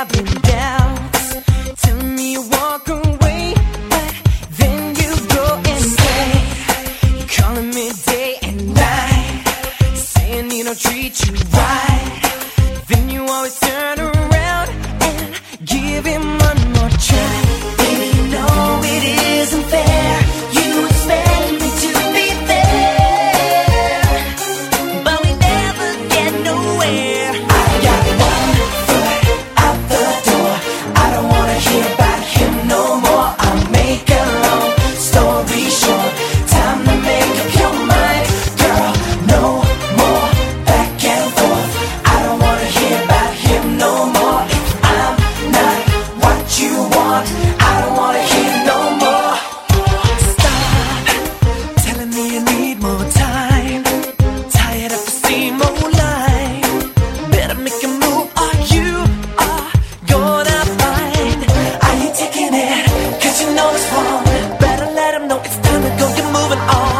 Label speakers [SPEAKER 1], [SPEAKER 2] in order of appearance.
[SPEAKER 1] having doubts. Tell me you walk away, but then you go and stay. You're calling me day and night, saying you don't treat you right. Then you always turn around and give him one more try. more time. Tired of the same old oh, line. Better make a move, or you are gonna find. Are you taking it? Cause you know it's wrong. Better let them know it's time to go, You're moving on.